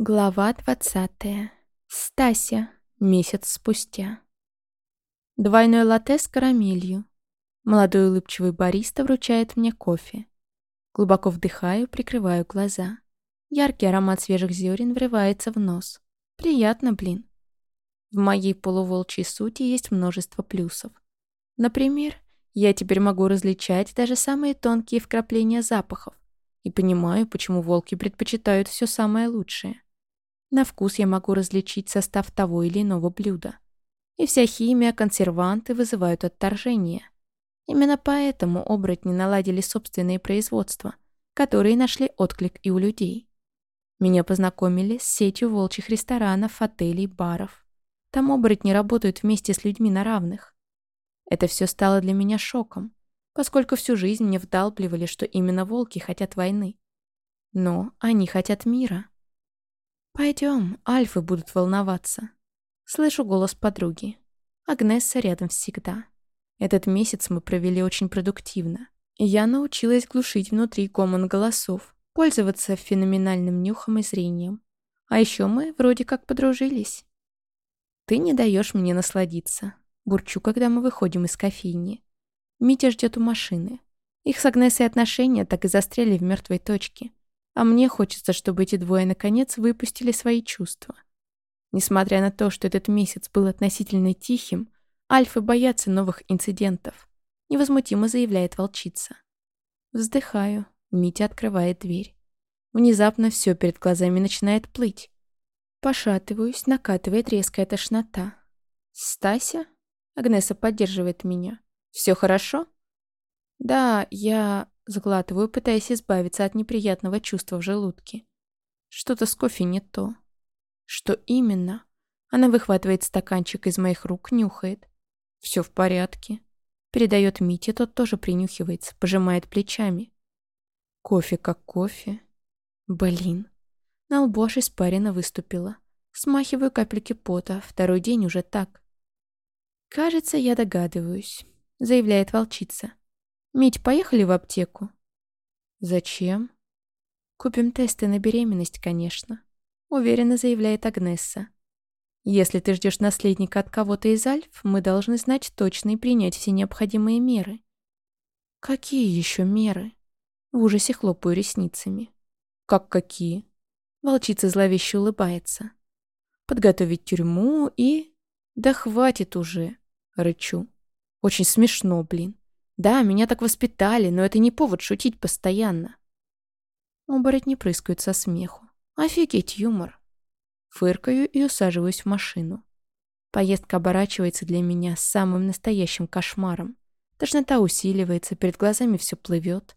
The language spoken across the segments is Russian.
Глава двадцатая. Стася. Месяц спустя. Двойной латте с карамелью. Молодой улыбчивый бариста вручает мне кофе. Глубоко вдыхаю, прикрываю глаза. Яркий аромат свежих зерен врывается в нос. Приятно, блин. В моей полуволчьей сути есть множество плюсов. Например, я теперь могу различать даже самые тонкие вкрапления запахов и понимаю, почему волки предпочитают все самое лучшее. На вкус я могу различить состав того или иного блюда. И вся химия, консерванты вызывают отторжение. Именно поэтому оборотни наладили собственные производства, которые нашли отклик и у людей. Меня познакомили с сетью волчьих ресторанов, отелей, баров. Там оборотни работают вместе с людьми на равных. Это все стало для меня шоком, поскольку всю жизнь мне вдалбливали, что именно волки хотят войны. Но они хотят мира. «Пойдем, альфы будут волноваться». Слышу голос подруги. Агнесса рядом всегда. Этот месяц мы провели очень продуктивно. Я научилась глушить внутри гомон голосов, пользоваться феноменальным нюхом и зрением. А еще мы вроде как подружились. Ты не даешь мне насладиться. Бурчу, когда мы выходим из кофейни. Митя ждет у машины. Их с Агнесой отношения так и застряли в мертвой точке. А мне хочется, чтобы эти двое наконец выпустили свои чувства. Несмотря на то, что этот месяц был относительно тихим, альфы боятся новых инцидентов. Невозмутимо заявляет волчица. Вздыхаю. Митя открывает дверь. Внезапно все перед глазами начинает плыть. Пошатываюсь, накатывает резкая тошнота. «Стася?» Агнеса поддерживает меня. «Все хорошо?» «Да, я...» Сглатываю, пытаясь избавиться от неприятного чувства в желудке. Что-то с кофе не то. Что именно? Она выхватывает стаканчик из моих рук, нюхает. Все в порядке. Передает Мите, тот тоже принюхивается, пожимает плечами. Кофе как кофе. Блин. На лбу аж испарина выступила. Смахиваю капельки пота, второй день уже так. «Кажется, я догадываюсь», — заявляет волчица. «Мить, поехали в аптеку?» «Зачем?» «Купим тесты на беременность, конечно», — уверенно заявляет Агнесса. «Если ты ждешь наследника от кого-то из Альф, мы должны знать точно и принять все необходимые меры». «Какие еще меры?» В ужасе хлопаю ресницами. «Как какие?» Волчица зловеще улыбается. «Подготовить тюрьму и...» «Да хватит уже!» — рычу. «Очень смешно, блин. Да, меня так воспитали, но это не повод шутить постоянно. Оборотни прыскают со смеху. Офигеть юмор. Фыркаю и усаживаюсь в машину. Поездка оборачивается для меня самым настоящим кошмаром. Тошнота усиливается, перед глазами все плывет.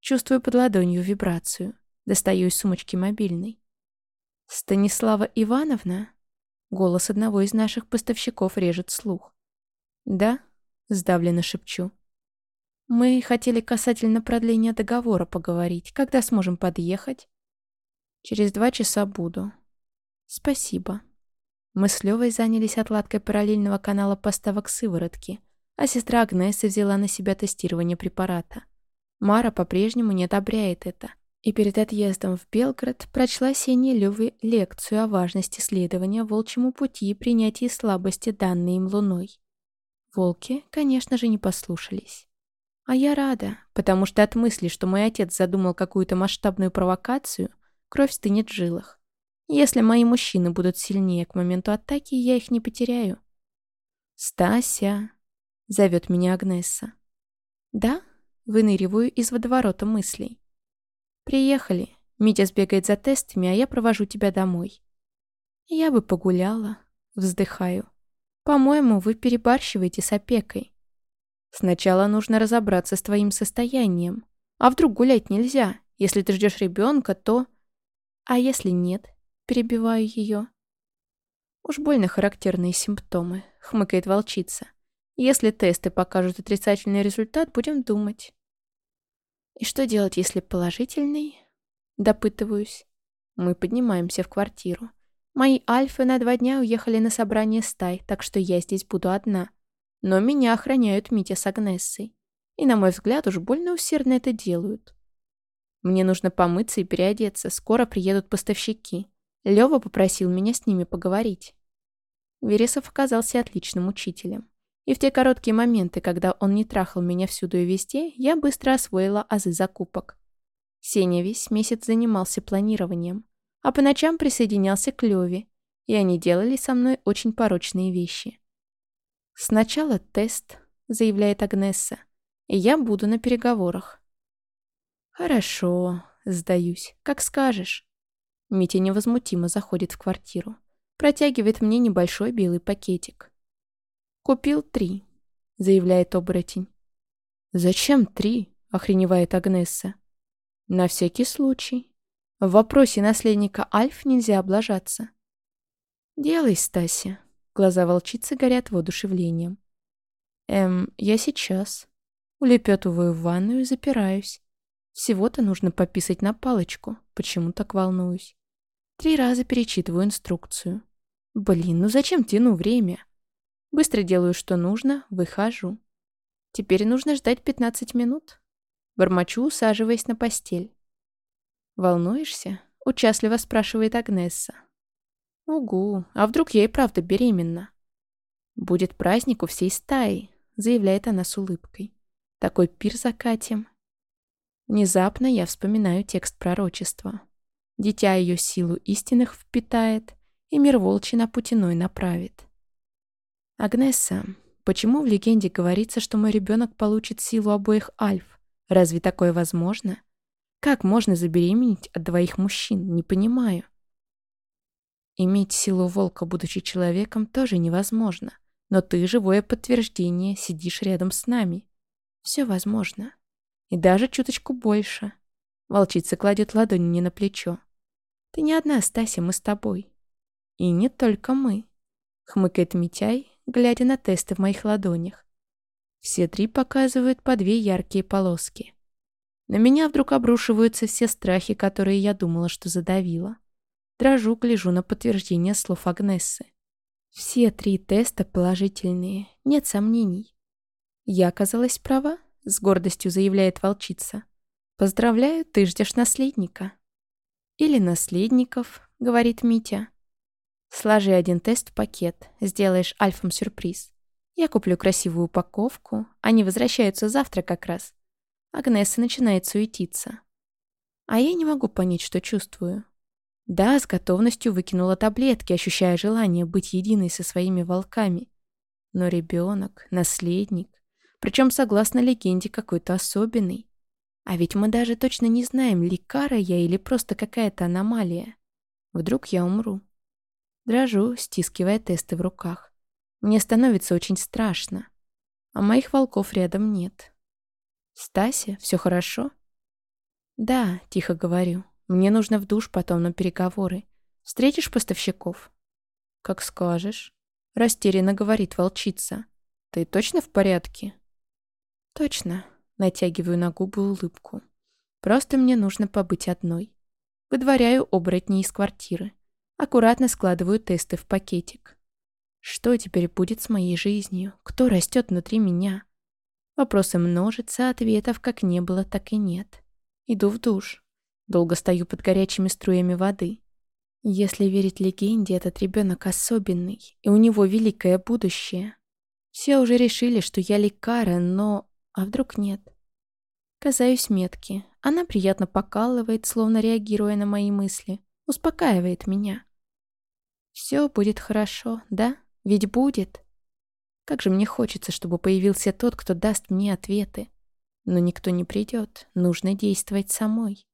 Чувствую под ладонью вибрацию. Достаю из сумочки мобильный. «Станислава Ивановна?» Голос одного из наших поставщиков режет слух. «Да?» — сдавленно шепчу. Мы хотели касательно продления договора поговорить. Когда сможем подъехать? Через два часа буду. Спасибо. Мы с Левой занялись отладкой параллельного канала поставок сыворотки, а сестра Агнеса взяла на себя тестирование препарата. Мара по-прежнему не одобряет это. И перед отъездом в Белград прочла Сене Левой лекцию о важности следования волчьему пути и принятии слабости, данной им луной. Волки, конечно же, не послушались. А я рада, потому что от мысли, что мой отец задумал какую-то масштабную провокацию, кровь стынет в жилах. Если мои мужчины будут сильнее к моменту атаки, я их не потеряю. «Стася!» — зовет меня Агнесса. «Да?» — выныриваю из водоворота мыслей. «Приехали. Митя сбегает за тестами, а я провожу тебя домой». «Я бы погуляла», — вздыхаю. «По-моему, вы перебарщиваете с опекой. Сначала нужно разобраться с твоим состоянием. А вдруг гулять нельзя? Если ты ждешь ребенка, то... А если нет? Перебиваю ее. Уж больно характерные симптомы, хмыкает волчица. Если тесты покажут отрицательный результат, будем думать. И что делать, если положительный? Допытываюсь. Мы поднимаемся в квартиру. Мои альфы на два дня уехали на собрание стай, так что я здесь буду одна. Но меня охраняют Митя с Агнессой. И, на мой взгляд, уж больно усердно это делают. Мне нужно помыться и переодеться. Скоро приедут поставщики. Лёва попросил меня с ними поговорить. Вересов оказался отличным учителем. И в те короткие моменты, когда он не трахал меня всюду и везде, я быстро освоила азы закупок. Сеня весь месяц занимался планированием, а по ночам присоединялся к Лёве, и они делали со мной очень порочные вещи. «Сначала тест», — заявляет Агнесса, — «и я буду на переговорах». «Хорошо», — сдаюсь, как скажешь. Митя невозмутимо заходит в квартиру, протягивает мне небольшой белый пакетик. «Купил три», — заявляет оборотень. «Зачем три?» — охреневает Агнесса. «На всякий случай. В вопросе наследника Альф нельзя облажаться». «Делай, Стася». Глаза волчицы горят воодушевлением. «Эм, я сейчас». Улепетываю в ванную и запираюсь. Всего-то нужно пописать на палочку. Почему так волнуюсь? Три раза перечитываю инструкцию. Блин, ну зачем тяну время? Быстро делаю, что нужно, выхожу. Теперь нужно ждать 15 минут. Бормочу, усаживаясь на постель. «Волнуешься?» — участливо спрашивает Агнесса. «Угу, а вдруг я и правда беременна?» «Будет праздник у всей стаи», — заявляет она с улыбкой. «Такой пир закатим». Внезапно я вспоминаю текст пророчества. Дитя ее силу истинных впитает, и мир волчий на путиной направит. Агнесса, почему в легенде говорится, что мой ребенок получит силу обоих альф? Разве такое возможно? Как можно забеременеть от двоих мужчин? Не понимаю. Иметь силу волка, будучи человеком, тоже невозможно. Но ты живое подтверждение, сидишь рядом с нами. Все возможно. И даже чуточку больше. Волчица кладет ладонь мне на плечо. Ты не одна, Стася, мы с тобой. И не только мы. Хмыкает Митяй, глядя на тесты в моих ладонях. Все три показывают по две яркие полоски. На меня вдруг обрушиваются все страхи, которые я думала, что задавила. Дрожу, гляжу на подтверждение слов Агнессы. Все три теста положительные, нет сомнений. Я оказалась права, с гордостью заявляет волчица. Поздравляю, ты ждешь наследника. Или наследников, говорит Митя. Сложи один тест в пакет, сделаешь альфам сюрприз. Я куплю красивую упаковку, они возвращаются завтра как раз. Агнеса начинает суетиться. А я не могу понять, что чувствую. Да, с готовностью выкинула таблетки, ощущая желание быть единой со своими волками. Но ребенок, наследник, причем, согласно легенде, какой-то особенный. А ведь мы даже точно не знаем, лекара я или просто какая-то аномалия. Вдруг я умру. Дрожу, стискивая тесты в руках. Мне становится очень страшно. А моих волков рядом нет. «Стася, все хорошо?» «Да», — тихо говорю. «Мне нужно в душ потом на переговоры. Встретишь поставщиков?» «Как скажешь», — растерянно говорит волчица. «Ты точно в порядке?» «Точно», — натягиваю на губы улыбку. «Просто мне нужно побыть одной. Выдворяю оборотни из квартиры. Аккуратно складываю тесты в пакетик. Что теперь будет с моей жизнью? Кто растет внутри меня? Вопросы множатся, ответов как не было, так и нет. Иду в душ. Долго стою под горячими струями воды. Если верить легенде, этот ребенок особенный, и у него великое будущее. Все уже решили, что я лекара, но... А вдруг нет? Казаюсь метки. Она приятно покалывает, словно реагируя на мои мысли. Успокаивает меня. Все будет хорошо, да? Ведь будет. Как же мне хочется, чтобы появился тот, кто даст мне ответы. Но никто не придет, нужно действовать самой.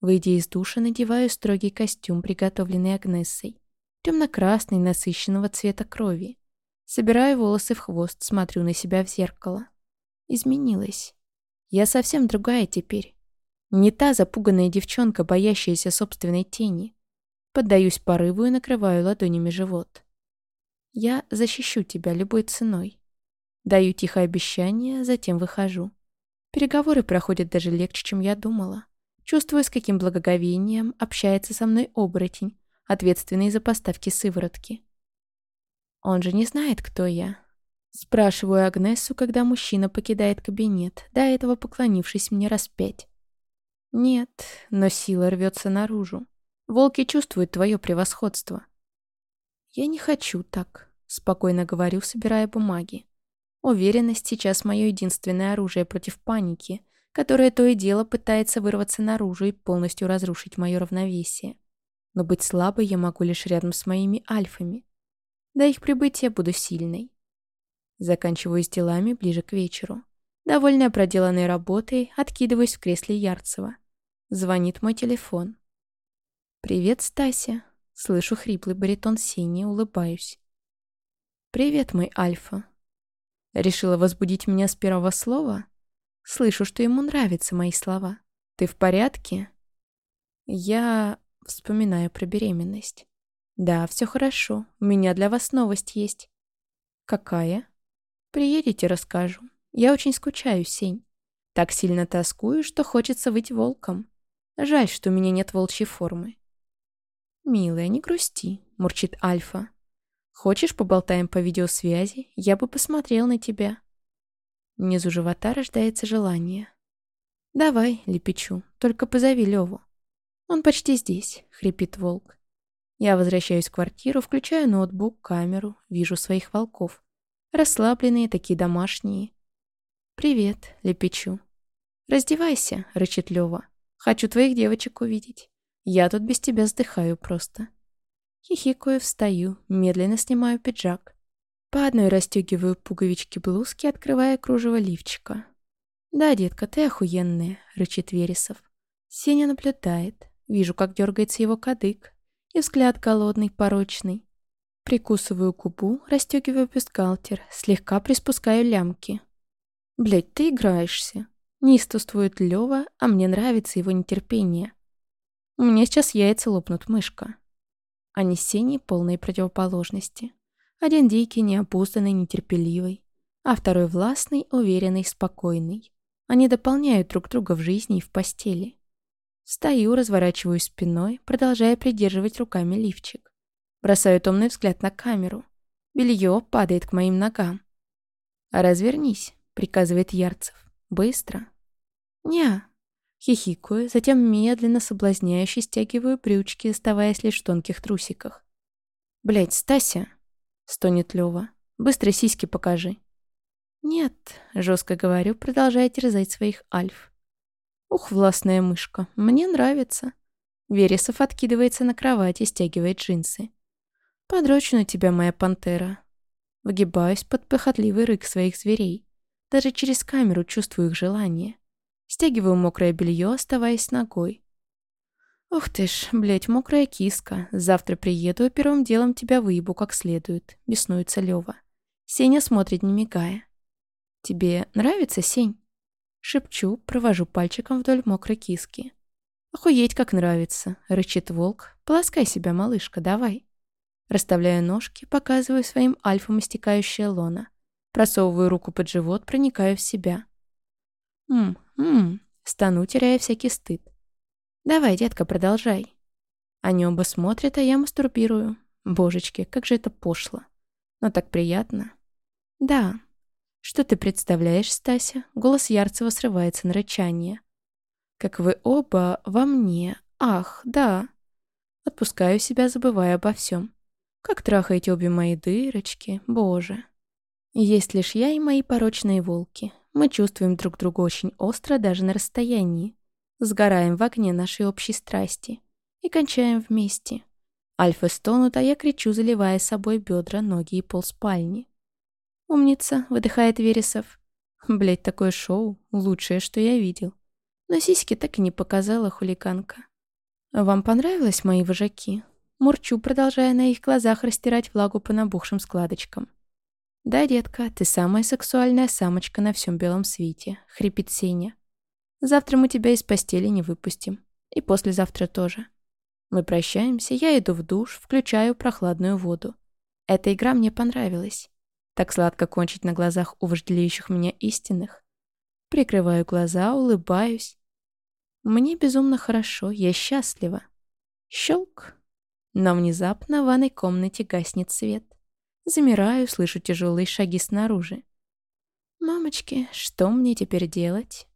Выйдя из душа, надеваю строгий костюм, приготовленный Агнессой. Темно-красный, насыщенного цвета крови. Собираю волосы в хвост, смотрю на себя в зеркало. Изменилась. Я совсем другая теперь. Не та запуганная девчонка, боящаяся собственной тени. Поддаюсь порыву и накрываю ладонями живот. Я защищу тебя любой ценой. Даю тихое обещание, затем выхожу. Переговоры проходят даже легче, чем я думала. Чувствую, с каким благоговением общается со мной оборотень, ответственный за поставки сыворотки. Он же не знает, кто я. Спрашиваю Агнесу, когда мужчина покидает кабинет, до этого поклонившись мне раз пять. Нет, но сила рвется наружу. Волки чувствуют твое превосходство. Я не хочу так, спокойно говорю, собирая бумаги. Уверенность сейчас мое единственное оружие против паники, которое то и дело пытается вырваться наружу и полностью разрушить мое равновесие. Но быть слабой я могу лишь рядом с моими альфами. До их прибытия буду сильной. Заканчиваю с делами ближе к вечеру. Довольная проделанной работой, откидываюсь в кресле Ярцева. Звонит мой телефон. «Привет, Стася!» Слышу хриплый баритон Сини, улыбаюсь. «Привет, мой Альфа!» Решила возбудить меня с первого слова? Слышу, что ему нравятся мои слова. «Ты в порядке?» Я вспоминаю про беременность. «Да, все хорошо. У меня для вас новость есть». «Какая?» «Приедете, расскажу. Я очень скучаю, Сень. Так сильно тоскую, что хочется быть волком. Жаль, что у меня нет волчьей формы». «Милая, не грусти», — мурчит Альфа. «Хочешь, поболтаем по видеосвязи? Я бы посмотрел на тебя». Внизу живота рождается желание. «Давай, лепечу, только позови Леву». «Он почти здесь», — хрипит волк. Я возвращаюсь в квартиру, включаю ноутбук, камеру, вижу своих волков. Расслабленные, такие домашние. «Привет», — лепечу. «Раздевайся», — рычит Лёва. «Хочу твоих девочек увидеть. Я тут без тебя вздыхаю просто». Хихикаю, встаю, медленно снимаю пиджак. По одной расстегиваю пуговички блузки, открывая кружево лифчика. «Да, детка, ты охуенная», — рычит Вересов. Сеня наблюдает. Вижу, как дергается его кадык, и взгляд голодный, порочный. Прикусываю губу, расстегиваю бюстгальтер, слегка приспускаю лямки. Блять, ты играешься. Неистовствует Лёва, а мне нравится его нетерпение. Меня сейчас яйца лопнут, мышка. Они с полные противоположности. Один дикий, неопузданный, нетерпеливый, а второй властный, уверенный, спокойный. Они дополняют друг друга в жизни и в постели. Стою, разворачиваю спиной, продолжая придерживать руками лифчик. Бросаю томный взгляд на камеру. Белье падает к моим ногам. «Развернись», — приказывает Ярцев. «Быстро». «Ня». Хихикаю, затем медленно соблазняюще стягиваю брючки, оставаясь лишь в тонких трусиках. «Блядь, Стася!» — стонет Лёва. «Быстро сиськи покажи». «Нет», — жестко говорю, продолжая терзать своих альф. Ух, властная мышка, мне нравится. Вересов откидывается на кровать и стягивает джинсы. Подрочу на тебя, моя пантера. Выгибаюсь под похотливый рык своих зверей. Даже через камеру чувствую их желание. Стягиваю мокрое белье, оставаясь ногой. Ух ты ж, блять, мокрая киска. Завтра приеду, и первым делом тебя выебу как следует. Беснуется Лева. Сеня смотрит, не мигая. Тебе нравится, Сень? Шепчу, провожу пальчиком вдоль мокрой киски. «Охуеть, как нравится!» — рычит волк. «Полоскай себя, малышка, давай!» Расставляю ножки, показываю своим альфам истекающее лона. Просовываю руку под живот, проникаю в себя. «Ммм, ммм!» — стану, теряя всякий стыд. «Давай, детка, продолжай!» Они оба смотрят, а я мастурбирую. Божечки, как же это пошло. Но так приятно. «Да, «Что ты представляешь, Стася?» Голос Ярцева срывается на рычание. «Как вы оба во мне. Ах, да». Отпускаю себя, забывая обо всем. Как трахаете обе мои дырочки, боже. Есть лишь я и мои порочные волки. Мы чувствуем друг друга очень остро даже на расстоянии. Сгораем в огне нашей общей страсти. И кончаем вместе. Альфа стонут, а я кричу, заливая собой бедра, ноги и пол спальни. «Умница», — выдыхает Вересов. Блять, такое шоу — лучшее, что я видел. Но сиськи так и не показала хулиганка. «Вам понравилось мои вожаки?» Мурчу, продолжая на их глазах растирать влагу по набухшим складочкам. «Да, детка, ты самая сексуальная самочка на всем белом свете», — хрипит Сеня. «Завтра мы тебя из постели не выпустим. И послезавтра тоже. Мы прощаемся, я иду в душ, включаю прохладную воду. Эта игра мне понравилась. Так сладко кончить на глазах у вожделеющих меня истинных. Прикрываю глаза, улыбаюсь. Мне безумно хорошо, я счастлива. Щелк. Но внезапно в ванной комнате гаснет свет. Замираю, слышу тяжелые шаги снаружи. «Мамочки, что мне теперь делать?»